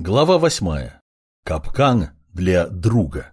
Глава восьмая. Капкан для друга.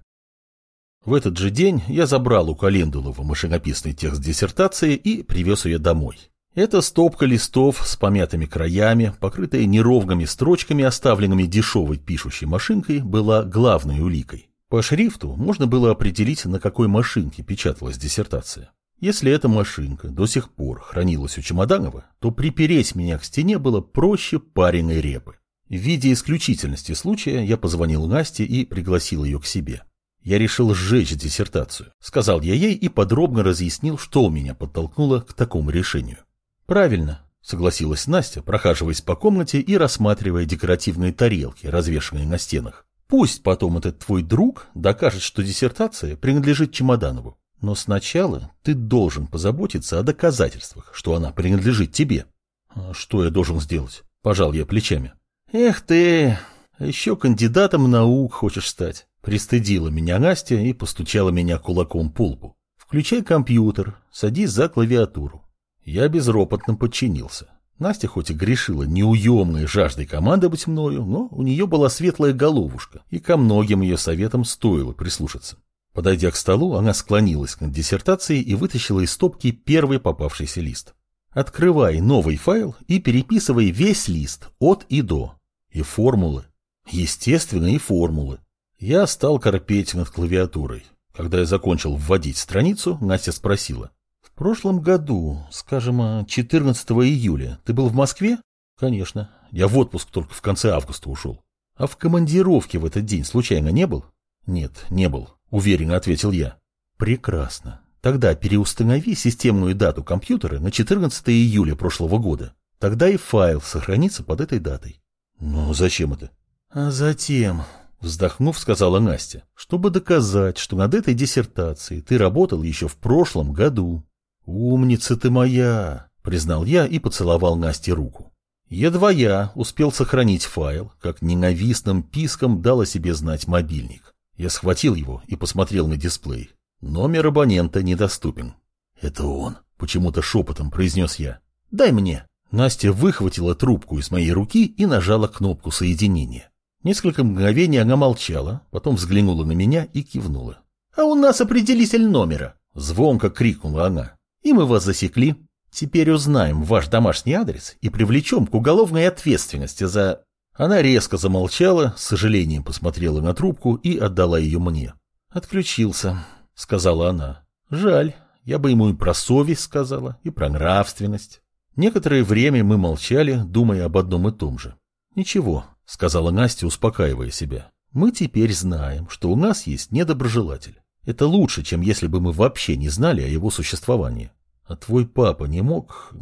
В этот же день я забрал у Календулова машинописный текст диссертации и привез ее домой. Эта стопка листов с помятыми краями, покрытая неровными строчками, оставленными дешевой пишущей машинкой, была главной уликой. По шрифту можно было определить, на какой машинке печаталась диссертация. Если эта машинка до сих пор хранилась у Чемоданова, то припереть меня к стене было проще пареной репы. В виде исключительности случая я позвонил Насте и пригласил ее к себе. Я решил сжечь диссертацию, сказал я ей и подробно разъяснил, что меня подтолкнуло к такому решению. Правильно, согласилась Настя, прохаживаясь по комнате и рассматривая декоративные тарелки, развешанные на стенах. Пусть потом этот твой друг докажет, что диссертация принадлежит Чемоданову. Но сначала ты должен позаботиться о доказательствах, что она принадлежит тебе. А что я должен сделать? Пожал я плечами. «Эх ты, еще кандидатом наук хочешь стать?» Пристыдила меня Настя и постучала меня кулаком по лбу. «Включай компьютер, садись за клавиатуру». Я безропотно подчинился. Настя хоть и грешила неуемной жаждой командовать мною, но у нее была светлая головушка, и ко многим ее советам стоило прислушаться. Подойдя к столу, она склонилась к диссертации и вытащила из стопки первый попавшийся лист. Открывай новый файл и переписывай весь лист от и до. И формулы. Естественно, и формулы. Я стал корпеть над клавиатурой. Когда я закончил вводить страницу, Настя спросила. В прошлом году, скажем, 14 июля, ты был в Москве? Конечно. Я в отпуск только в конце августа ушел. А в командировке в этот день случайно не был? Нет, не был, уверенно ответил я. Прекрасно. Тогда переустанови системную дату компьютера на 14 июля прошлого года. Тогда и файл сохранится под этой датой. «Ну, зачем это?» «А затем...» Вздохнув, сказала Настя, чтобы доказать, что над этой диссертацией ты работал еще в прошлом году. «Умница ты моя!» — признал я и поцеловал Насте руку. Едва я успел сохранить файл, как ненавистным писком дал о себе знать мобильник. Я схватил его и посмотрел на дисплей. Номер абонента недоступен. «Это он», — почему-то шепотом произнес я. «Дай мне». Настя выхватила трубку из моей руки и нажала кнопку соединения. Несколько мгновений она молчала, потом взглянула на меня и кивнула. «А у нас определитель номера!» — звонко крикнула она. «И мы вас засекли. Теперь узнаем ваш домашний адрес и привлечем к уголовной ответственности за...» Она резко замолчала, с сожалением посмотрела на трубку и отдала ее мне. «Отключился», — сказала она. «Жаль, я бы ему и про совесть сказала, и про нравственность». Некоторое время мы молчали, думая об одном и том же. «Ничего», — сказала Настя, успокаивая себя. «Мы теперь знаем, что у нас есть недоброжелатель. Это лучше, чем если бы мы вообще не знали о его существовании. А твой папа не мог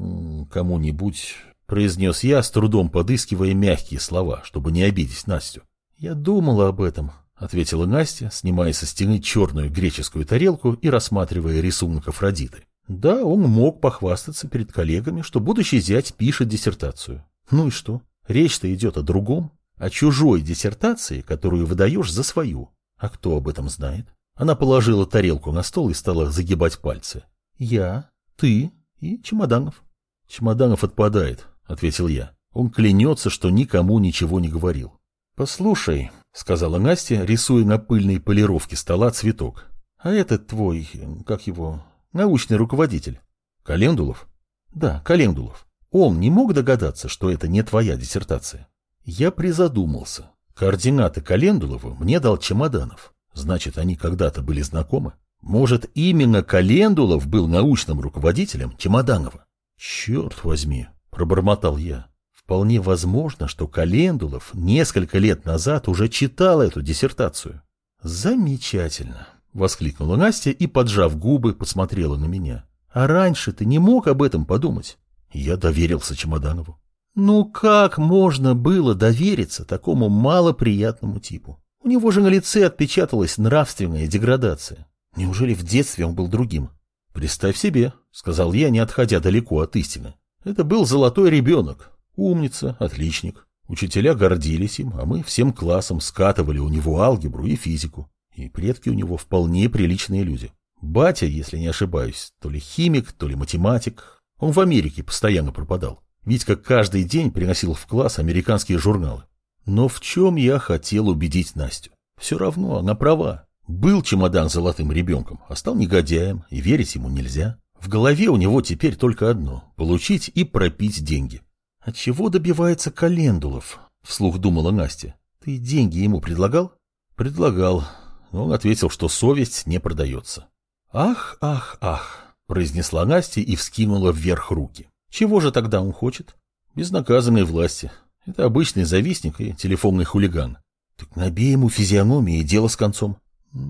кому-нибудь...» — произнес я, с трудом подыскивая мягкие слова, чтобы не обидеть Настю. «Я думала об этом», — ответила Настя, снимая со стены черную греческую тарелку и рассматривая рисунок Афродиты. Да, он мог похвастаться перед коллегами, что будущий зять пишет диссертацию. Ну и что? Речь-то идет о другом, о чужой диссертации, которую выдаешь за свою. А кто об этом знает? Она положила тарелку на стол и стала загибать пальцы. Я, ты и Чемоданов. Чемоданов отпадает, ответил я. Он клянется, что никому ничего не говорил. Послушай, сказала Настя, рисуя на пыльной полировке стола цветок. А этот твой, как его, Научный руководитель. Календулов? Да, Календулов. Он не мог догадаться, что это не твоя диссертация. Я призадумался. Координаты Календулова мне дал Чемоданов. Значит, они когда-то были знакомы. Может, именно Календулов был научным руководителем Чемоданова? Черт возьми, пробормотал я. Вполне возможно, что Календулов несколько лет назад уже читал эту диссертацию. Замечательно. Воскликнула Настя и, поджав губы, посмотрела на меня. А раньше ты не мог об этом подумать? Я доверился Чемоданову. Ну как можно было довериться такому малоприятному типу? У него же на лице отпечаталась нравственная деградация. Неужели в детстве он был другим? Представь себе, сказал я, не отходя далеко от истины. Это был золотой ребенок. Умница, отличник. Учителя гордились им, а мы всем классом скатывали у него алгебру и физику. И предки у него вполне приличные люди. Батя, если не ошибаюсь, то ли химик, то ли математик. Он в Америке постоянно пропадал. Ведь как каждый день приносил в класс американские журналы. Но в чем я хотел убедить Настю? Все равно она права. Был чемодан золотым ребенком, а стал негодяем, и верить ему нельзя. В голове у него теперь только одно – получить и пропить деньги. «А чего добивается Календулов?» – вслух думала Настя. «Ты деньги ему предлагал?» «Предлагал, но он ответил, что совесть не продается». «Ах, ах, ах!» – произнесла Настя и вскинула вверх руки. «Чего же тогда он хочет?» «Безнаказанной власти. Это обычный завистник и телефонный хулиган. Так набей ему физиономию и дело с концом.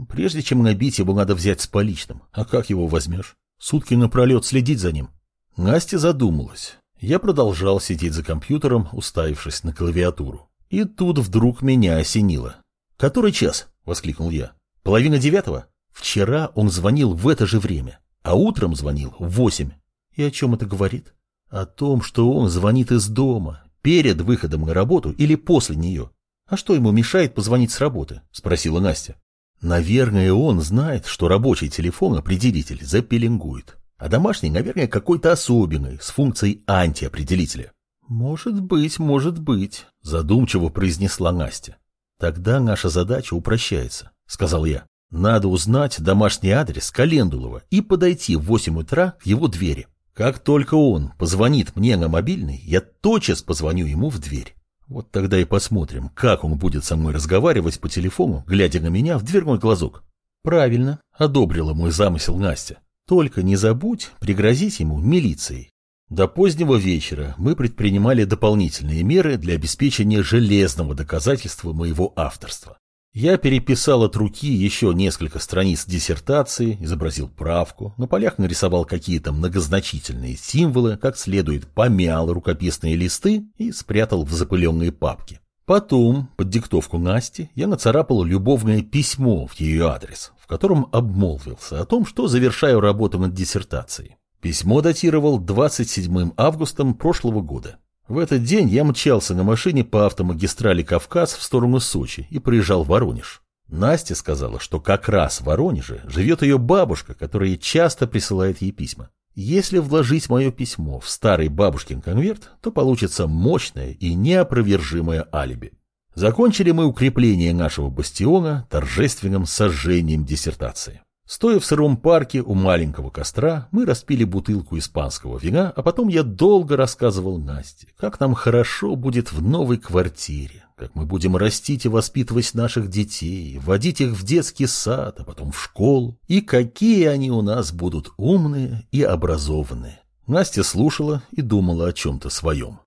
Прежде чем набить, его надо взять с поличным. А как его возьмешь? Сутки напролет следить за ним. Настя задумалась. Я продолжал сидеть за компьютером, уставившись на клавиатуру. И тут вдруг меня осенило. «Который час?» — воскликнул я. «Половина девятого?» Вчера он звонил в это же время, а утром звонил в восемь. И о чем это говорит? О том, что он звонит из дома, перед выходом на работу или после нее. А что ему мешает позвонить с работы? Спросила Настя. Наверное, он знает, что рабочий телефон-определитель запеленгует, а домашний, наверное, какой-то особенный, с функцией антиопределителя. «Может быть, может быть», — задумчиво произнесла Настя. «Тогда наша задача упрощается», — сказал я. «Надо узнать домашний адрес Календулова и подойти в 8 утра к его двери. Как только он позвонит мне на мобильный, я тотчас позвоню ему в дверь. Вот тогда и посмотрим, как он будет со мной разговаривать по телефону, глядя на меня в дверной глазок. Правильно, одобрила мой замысел Настя. Только не забудь пригрозить ему милицией. До позднего вечера мы предпринимали дополнительные меры для обеспечения железного доказательства моего авторства. Я переписал от руки еще несколько страниц диссертации, изобразил правку, на полях нарисовал какие-то многозначительные символы, как следует помял рукописные листы и спрятал в запыленные папки. Потом, под диктовку Насти, я нацарапал любовное письмо в ее адрес, в котором обмолвился о том, что завершаю работу над диссертацией. Письмо датировал 27 августом прошлого года. В этот день я мчался на машине по автомагистрали Кавказ в сторону Сочи и приезжал в Воронеж. Настя сказала, что как раз в Воронеже живет ее бабушка, которая часто присылает ей письма. Если вложить мое письмо в старый бабушкин конверт, то получится мощное и неопровержимое алиби. Закончили мы укрепление нашего бастиона торжественным сожжением диссертации. Стоя в сыром парке у маленького костра, мы распили бутылку испанского вина, а потом я долго рассказывал Насте, как нам хорошо будет в новой квартире, как мы будем растить и воспитывать наших детей, водить их в детский сад, а потом в школу, и какие они у нас будут умные и образованные. Настя слушала и думала о чем-то своем.